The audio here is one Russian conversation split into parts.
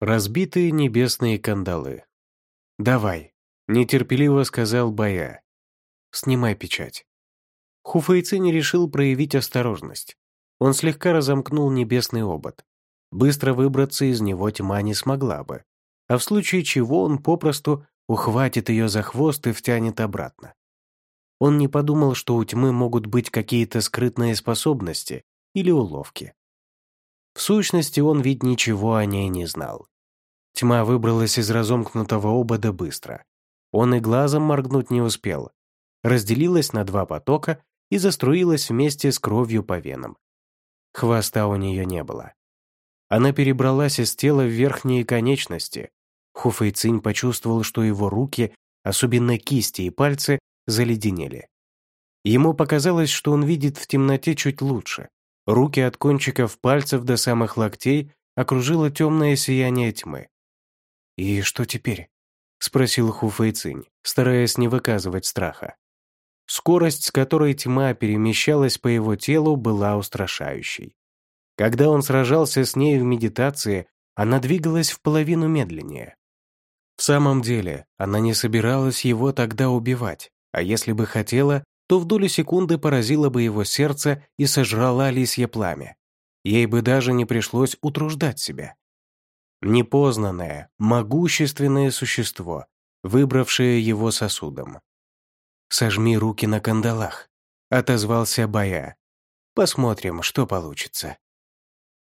Разбитые небесные кандалы. «Давай», — нетерпеливо сказал Бая. «Снимай печать». Хуфейцин решил проявить осторожность. Он слегка разомкнул небесный обод. Быстро выбраться из него тьма не смогла бы, а в случае чего он попросту ухватит ее за хвост и втянет обратно. Он не подумал, что у тьмы могут быть какие-то скрытные способности или уловки. В сущности, он ведь ничего о ней не знал. Тьма выбралась из разомкнутого обода быстро. Он и глазом моргнуть не успел. Разделилась на два потока и заструилась вместе с кровью по венам. Хвоста у нее не было. Она перебралась из тела в верхние конечности. Хуфэйцинь почувствовал, что его руки, особенно кисти и пальцы, заледенели. Ему показалось, что он видит в темноте чуть лучше. Руки от кончиков пальцев до самых локтей окружило темное сияние тьмы. «И что теперь?» — спросил Ху Фэйцинь, стараясь не выказывать страха. Скорость, с которой тьма перемещалась по его телу, была устрашающей. Когда он сражался с ней в медитации, она двигалась в половину медленнее. В самом деле, она не собиралась его тогда убивать, а если бы хотела, то в долю секунды поразила бы его сердце и сожрала лисье пламя. Ей бы даже не пришлось утруждать себя. Непознанное, могущественное существо, выбравшее его сосудом. «Сожми руки на кандалах», — отозвался Бая. «Посмотрим, что получится».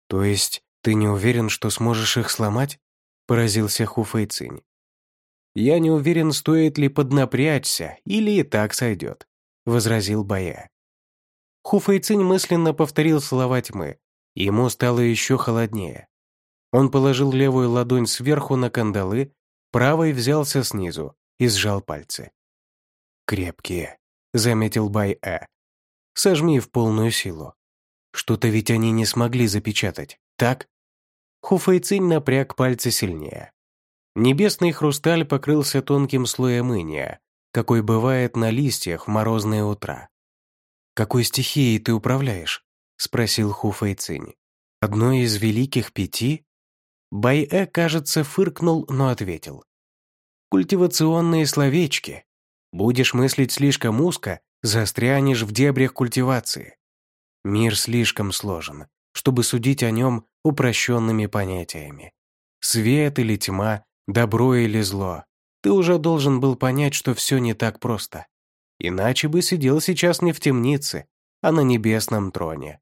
«То есть ты не уверен, что сможешь их сломать?» — поразился Хуфэйцинь. «Я не уверен, стоит ли поднапрячься, или и так сойдет», — возразил Бая. Хуфэйцинь мысленно повторил слова тьмы. Ему стало еще холоднее. Он положил левую ладонь сверху на кандалы, правой взялся снизу и сжал пальцы. «Крепкие», — заметил Бай-Э. «Сожми в полную силу. Что-то ведь они не смогли запечатать, так?» Хуфэйцинь напряг пальцы сильнее. Небесный хрусталь покрылся тонким слоем иния, какой бывает на листьях в морозные утра. «Какой стихией ты управляешь?» — спросил Ху Фэйцинь. «Одной из великих пяти?» Бай-Э, кажется, фыркнул, но ответил. «Культивационные словечки. Будешь мыслить слишком узко, застрянешь в дебрях культивации. Мир слишком сложен, чтобы судить о нем упрощенными понятиями. Свет или тьма, добро или зло, ты уже должен был понять, что все не так просто. Иначе бы сидел сейчас не в темнице, а на небесном троне.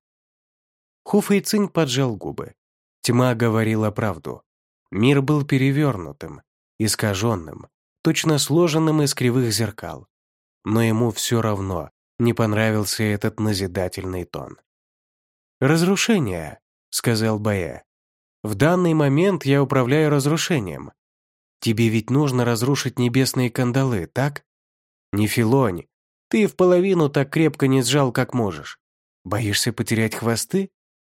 Хуфэй Цинь поджал губы. Тьма говорила правду. Мир был перевернутым, искаженным, точно сложенным из кривых зеркал. Но ему все равно не понравился этот назидательный тон. «Разрушение», — сказал Бая. «В данный момент я управляю разрушением. Тебе ведь нужно разрушить небесные кандалы, так? Не филонь. Ты в половину так крепко не сжал, как можешь. Боишься потерять хвосты?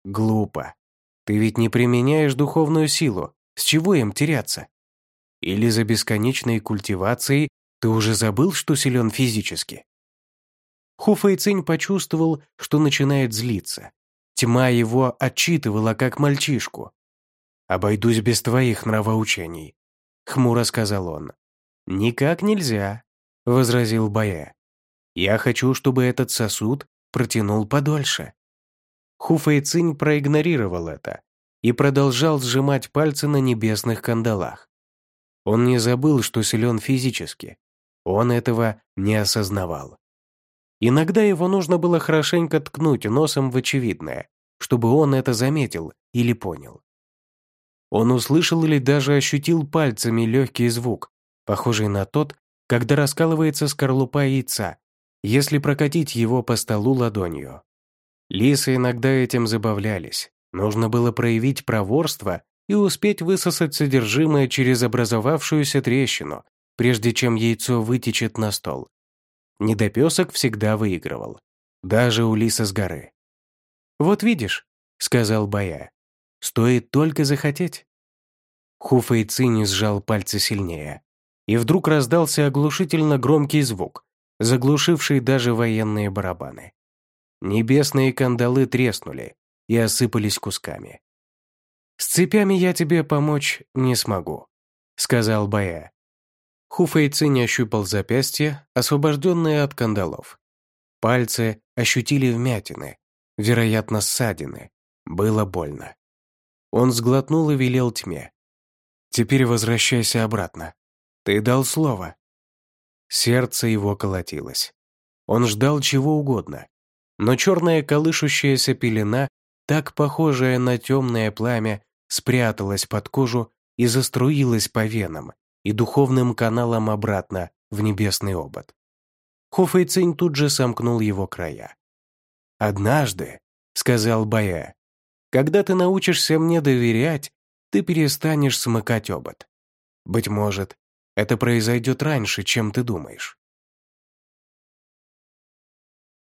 Глупо. Ты ведь не применяешь духовную силу. С чего им теряться? Или за бесконечной культивацией ты уже забыл, что силен физически? Хуфэйцинь почувствовал, что начинает злиться. Тьма его отчитывала, как мальчишку. «Обойдусь без твоих нравоучений. — хмуро сказал он. «Никак нельзя», — возразил Бая. «Я хочу, чтобы этот сосуд протянул подольше». Хуфэй проигнорировал это и продолжал сжимать пальцы на небесных кандалах. Он не забыл, что силен физически. Он этого не осознавал. Иногда его нужно было хорошенько ткнуть носом в очевидное, чтобы он это заметил или понял. Он услышал или даже ощутил пальцами легкий звук, похожий на тот, когда раскалывается скорлупа яйца, если прокатить его по столу ладонью. Лисы иногда этим забавлялись. Нужно было проявить проворство и успеть высосать содержимое через образовавшуюся трещину, прежде чем яйцо вытечет на стол. Недопесок всегда выигрывал. Даже у лиса с горы. «Вот видишь», — сказал Бая, Стоит только захотеть. Хуфэй Цинь сжал пальцы сильнее. И вдруг раздался оглушительно громкий звук, заглушивший даже военные барабаны. Небесные кандалы треснули и осыпались кусками. «С цепями я тебе помочь не смогу», — сказал Бая. Хуфэйцинь ощупал запястье, освобожденное от кандалов. Пальцы ощутили вмятины, вероятно, ссадины. Было больно. Он сглотнул и велел тьме. «Теперь возвращайся обратно. Ты дал слово». Сердце его колотилось. Он ждал чего угодно. Но черная колышущаяся пелена, так похожая на темное пламя, спряталась под кожу и заструилась по венам и духовным каналам обратно в небесный обод. Хофэйцинь тут же сомкнул его края. «Однажды», — сказал Бая, — «когда ты научишься мне доверять, ты перестанешь смыкать обод. Быть может, это произойдет раньше, чем ты думаешь».